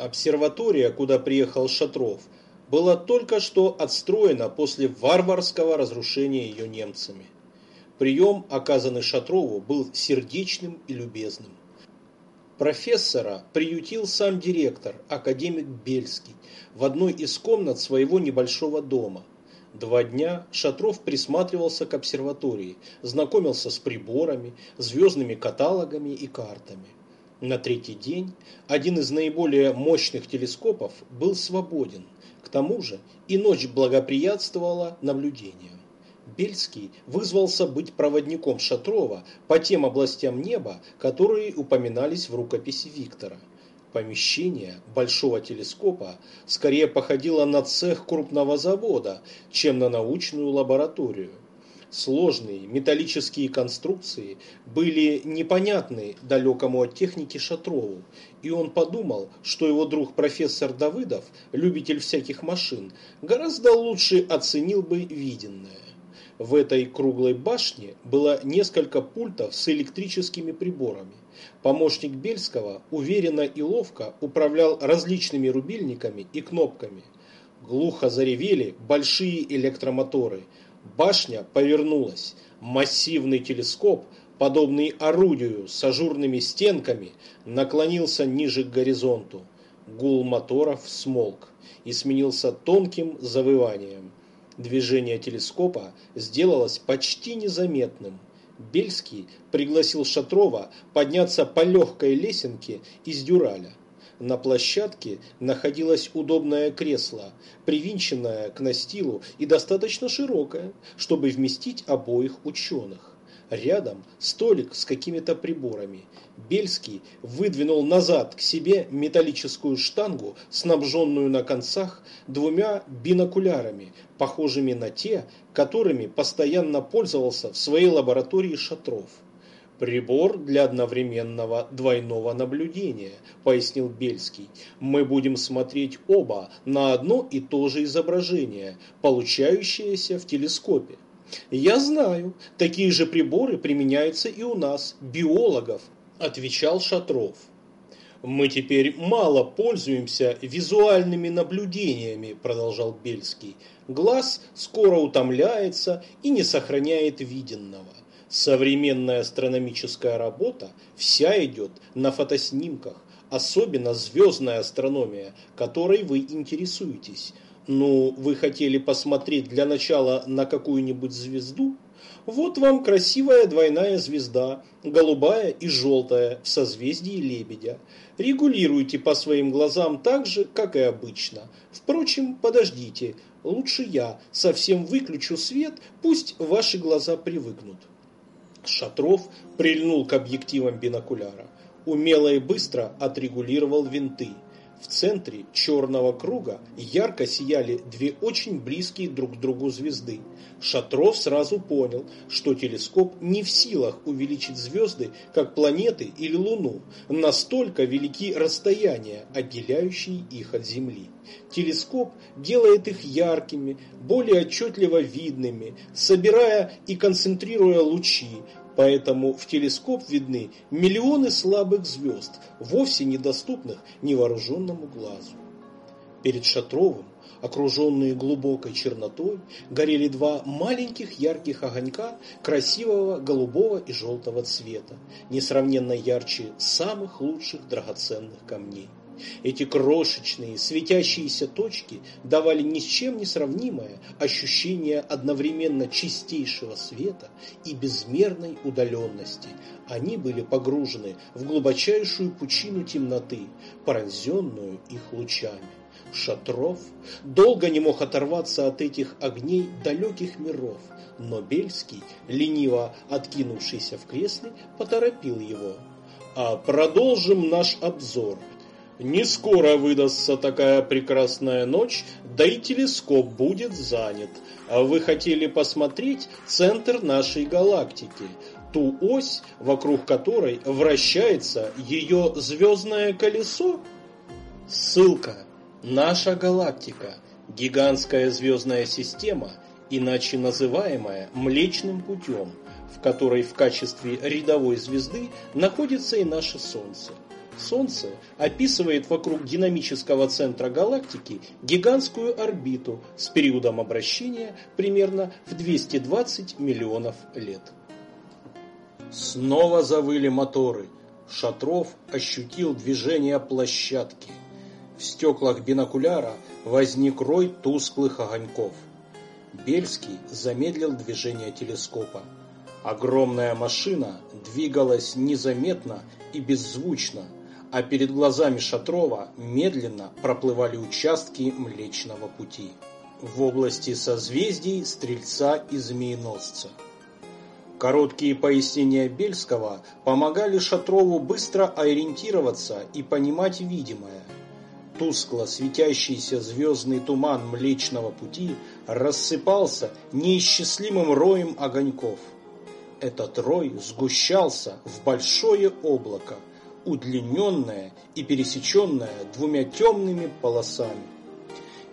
Обсерватория, куда приехал Шатров, была только что отстроена после варварского разрушения ее немцами. Прием, оказанный Шатрову, был сердечным и любезным. Профессора приютил сам директор, академик Бельский, в одной из комнат своего небольшого дома. Два дня Шатров присматривался к обсерватории, знакомился с приборами, звездными каталогами и картами. На третий день один из наиболее мощных телескопов был свободен. К тому же и ночь благоприятствовала наблюдениям. Бельский вызвался быть проводником Шатрова по тем областям неба, которые упоминались в рукописи Виктора. Помещение большого телескопа скорее походило на цех крупного завода, чем на научную лабораторию. Сложные металлические конструкции были непонятны далекому от техники Шатрову, и он подумал, что его друг профессор Давыдов, любитель всяких машин, гораздо лучше оценил бы виденное. В этой круглой башне было несколько пультов с электрическими приборами. Помощник Бельского уверенно и ловко управлял различными рубильниками и кнопками. Глухо заревели большие электромоторы. Башня повернулась. Массивный телескоп, подобный орудию с ажурными стенками, наклонился ниже к горизонту. Гул моторов смолк и сменился тонким завыванием. Движение телескопа сделалось почти незаметным. Бельский пригласил Шатрова подняться по легкой лесенке из дюраля. На площадке находилось удобное кресло, привинченное к настилу и достаточно широкое, чтобы вместить обоих ученых. Рядом столик с какими-то приборами. Бельский выдвинул назад к себе металлическую штангу, снабженную на концах двумя бинокулярами, похожими на те, которыми постоянно пользовался в своей лаборатории Шатров. «Прибор для одновременного двойного наблюдения», – пояснил Бельский. «Мы будем смотреть оба на одно и то же изображение, получающееся в телескопе». «Я знаю, такие же приборы применяются и у нас, биологов», – отвечал Шатров. «Мы теперь мало пользуемся визуальными наблюдениями», – продолжал Бельский. «Глаз скоро утомляется и не сохраняет виденного. Современная астрономическая работа вся идет на фотоснимках, особенно звездная астрономия, которой вы интересуетесь. Ну, вы хотели посмотреть для начала на какую-нибудь звезду? Вот вам красивая двойная звезда, голубая и желтая в созвездии Лебедя. Регулируйте по своим глазам так же, как и обычно. Впрочем, подождите, лучше я совсем выключу свет, пусть ваши глаза привыкнут. Шатров прильнул к объективам бинокуляра. Умело и быстро отрегулировал винты. В центре черного круга ярко сияли две очень близкие друг к другу звезды. Шатров сразу понял, что телескоп не в силах увеличить звезды, как планеты или Луну. Настолько велики расстояния, отделяющие их от Земли. Телескоп делает их яркими, более отчетливо видными, собирая и концентрируя лучи, Поэтому в телескоп видны миллионы слабых звезд, вовсе недоступных невооруженному глазу. Перед Шатровым, окруженные глубокой чернотой, горели два маленьких ярких огонька красивого голубого и желтого цвета, несравненно ярче самых лучших драгоценных камней. Эти крошечные светящиеся точки давали ни с чем не сравнимое ощущение одновременно чистейшего света и безмерной удаленности. Они были погружены в глубочайшую пучину темноты, пронзенную их лучами. Шатров долго не мог оторваться от этих огней далеких миров, но Бельский, лениво откинувшийся в кресле, поторопил его. А продолжим наш обзор. Не скоро выдастся такая прекрасная ночь, да и телескоп будет занят. А вы хотели посмотреть центр нашей галактики, ту ось, вокруг которой вращается ее звездное колесо? Ссылка. Наша галактика. Гигантская звездная система, иначе называемая Млечным путем, в которой в качестве рядовой звезды находится и наше Солнце. Солнце описывает вокруг динамического центра галактики гигантскую орбиту с периодом обращения примерно в 220 миллионов лет. Снова завыли моторы. Шатров ощутил движение площадки. В стеклах бинокуляра возник рой тусклых огоньков. Бельский замедлил движение телескопа. Огромная машина двигалась незаметно и беззвучно, а перед глазами Шатрова медленно проплывали участки Млечного Пути в области созвездий Стрельца и Змееносца. Короткие пояснения Бельского помогали Шатрову быстро ориентироваться и понимать видимое. Тускло светящийся звездный туман Млечного Пути рассыпался неисчислимым роем огоньков. Этот рой сгущался в большое облако, удлиненное и пересеченное двумя темными полосами.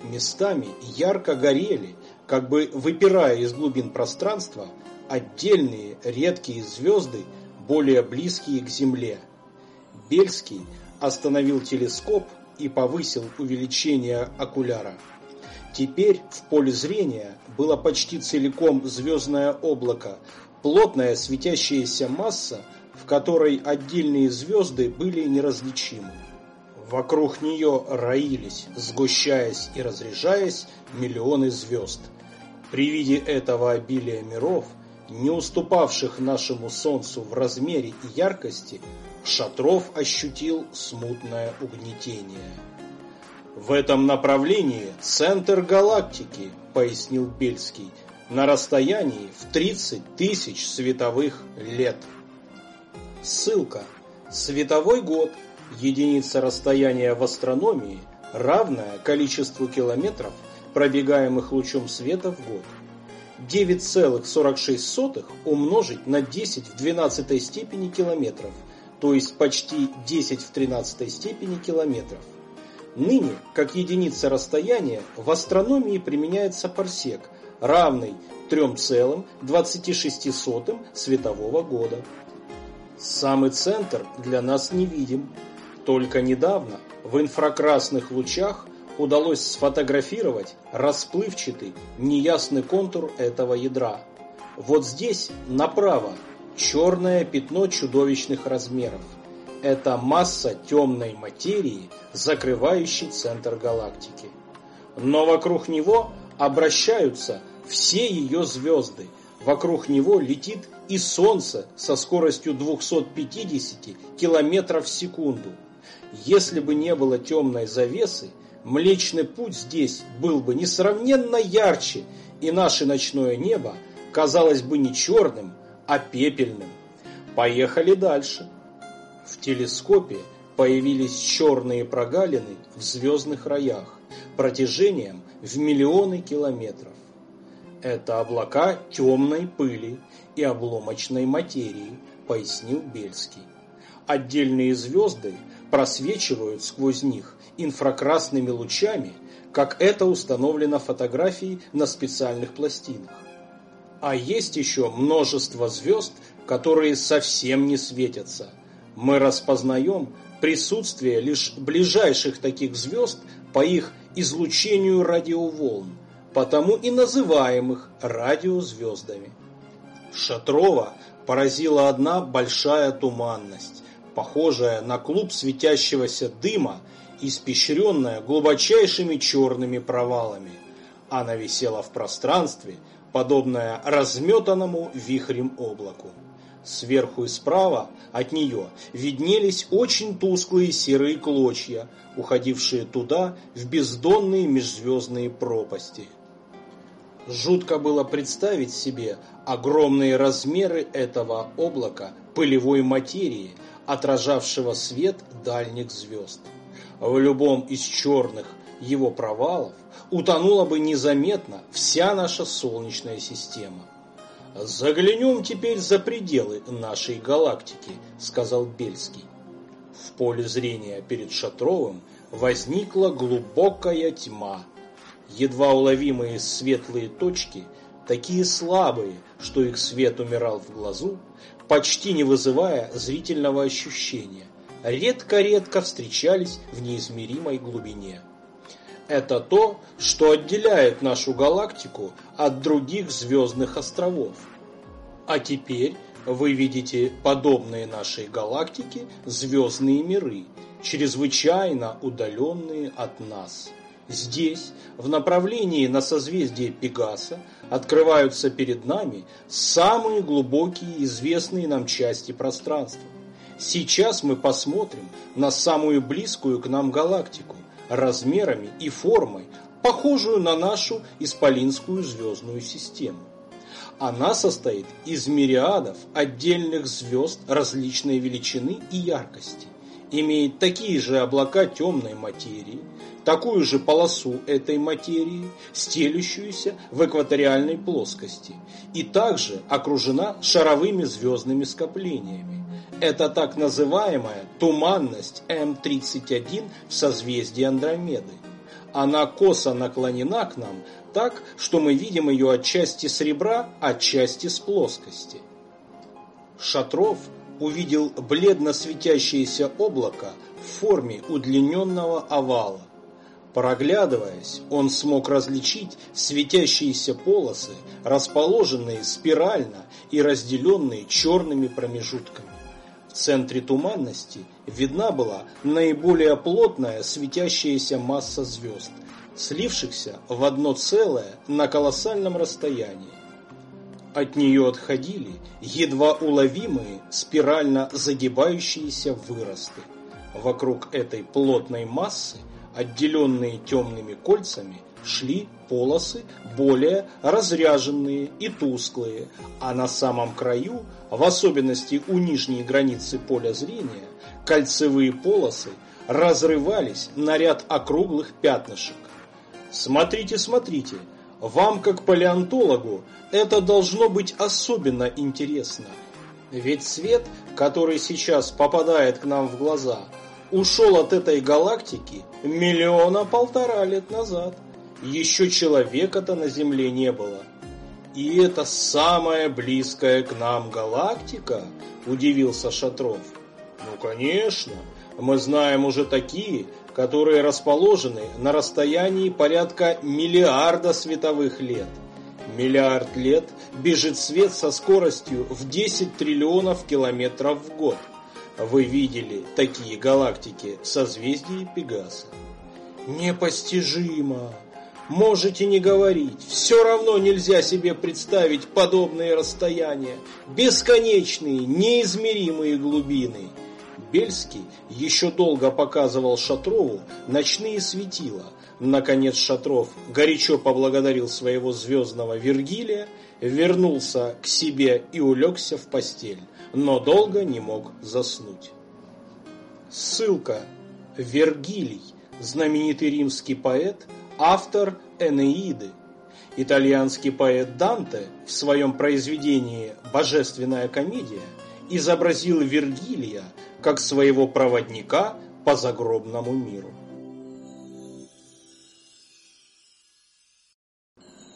Местами ярко горели, как бы выпирая из глубин пространства, отдельные редкие звезды, более близкие к Земле. Бельский остановил телескоп и повысил увеличение окуляра. Теперь в поле зрения было почти целиком звездное облако, плотная светящаяся масса, в которой отдельные звезды были неразличимы. Вокруг нее роились, сгущаясь и разряжаясь, миллионы звезд. При виде этого обилия миров – не уступавших нашему Солнцу в размере и яркости, Шатров ощутил смутное угнетение. «В этом направлении центр галактики», — пояснил Бельский, «на расстоянии в 30 тысяч световых лет». Ссылка. Световой год – единица расстояния в астрономии, равная количеству километров, пробегаемых лучом света в год. 9,46 умножить на 10 в 12 степени километров, то есть почти 10 в 13 степени километров. Ныне, как единица расстояния, в астрономии применяется парсек, равный 3,26 светового года. Самый центр для нас не видим. Только недавно в инфракрасных лучах – удалось сфотографировать расплывчатый, неясный контур этого ядра. Вот здесь, направо, черное пятно чудовищных размеров. Это масса темной материи, закрывающей центр галактики. Но вокруг него обращаются все ее звезды. Вокруг него летит и Солнце со скоростью 250 км в секунду. Если бы не было темной завесы, Млечный путь здесь был бы несравненно ярче, и наше ночное небо казалось бы не черным, а пепельным. Поехали дальше. В телескопе появились черные прогалины в звездных роях протяжением в миллионы километров. Это облака темной пыли и обломочной материи, пояснил Бельский. Отдельные звезды просвечивают сквозь них инфракрасными лучами, как это установлено фотографией на специальных пластинах. А есть еще множество звезд, которые совсем не светятся. Мы распознаем присутствие лишь ближайших таких звезд по их излучению радиоволн, потому и называемых радиозвездами. Шатрова поразила одна большая туманность, похожая на клуб светящегося дыма испещренная глубочайшими черными провалами. Она висела в пространстве, подобная разметанному вихрем облаку. Сверху и справа от нее виднелись очень тусклые серые клочья, уходившие туда, в бездонные межзвездные пропасти. Жутко было представить себе огромные размеры этого облака пылевой материи, отражавшего свет дальних звезд в любом из черных его провалов утонула бы незаметно вся наша Солнечная система. «Заглянем теперь за пределы нашей галактики», — сказал Бельский. В поле зрения перед Шатровым возникла глубокая тьма. Едва уловимые светлые точки, такие слабые, что их свет умирал в глазу, почти не вызывая зрительного ощущения, редко-редко встречались в неизмеримой глубине. Это то, что отделяет нашу галактику от других звездных островов. А теперь вы видите подобные нашей галактике звездные миры, чрезвычайно удаленные от нас. Здесь, в направлении на созвездие Пегаса, открываются перед нами самые глубокие известные нам части пространства. Сейчас мы посмотрим на самую близкую к нам галактику, размерами и формой, похожую на нашу Исполинскую звездную систему. Она состоит из мириадов отдельных звезд различной величины и яркости, имеет такие же облака темной материи, такую же полосу этой материи, стелющуюся в экваториальной плоскости, и также окружена шаровыми звездными скоплениями. Это так называемая туманность М31 в созвездии Андромеды. Она косо наклонена к нам так, что мы видим ее отчасти с ребра, отчасти с плоскости. Шатров увидел бледно светящееся облако в форме удлиненного овала. Проглядываясь, он смог различить светящиеся полосы, расположенные спирально и разделенные черными промежутками. В центре туманности видна была наиболее плотная светящаяся масса звезд, слившихся в одно целое на колоссальном расстоянии. От нее отходили едва уловимые спирально загибающиеся выросты. Вокруг этой плотной массы отделенные темными кольцами, шли полосы более разряженные и тусклые, а на самом краю, в особенности у нижней границы поля зрения, кольцевые полосы разрывались на ряд округлых пятнышек. Смотрите, смотрите, вам как палеонтологу это должно быть особенно интересно. Ведь свет, который сейчас попадает к нам в глаза – ушел от этой галактики миллиона полтора лет назад. Еще человека-то на Земле не было. И это самая близкая к нам галактика, удивился Шатров. Ну, конечно, мы знаем уже такие, которые расположены на расстоянии порядка миллиарда световых лет. Миллиард лет бежит свет со скоростью в 10 триллионов километров в год – вы видели такие галактики созвездий Пегаса? Непостижимо. Можете не говорить. Все равно нельзя себе представить подобные расстояния. Бесконечные, неизмеримые глубины. Бельский еще долго показывал Шатрову ночные светила. Наконец Шатров горячо поблагодарил своего звездного Вергилия, вернулся к себе и улегся в постель но долго не мог заснуть. Ссылка. Вергилий, знаменитый римский поэт, автор Энеиды. Итальянский поэт Данте в своем произведении «Божественная комедия» изобразил Вергилия как своего проводника по загробному миру.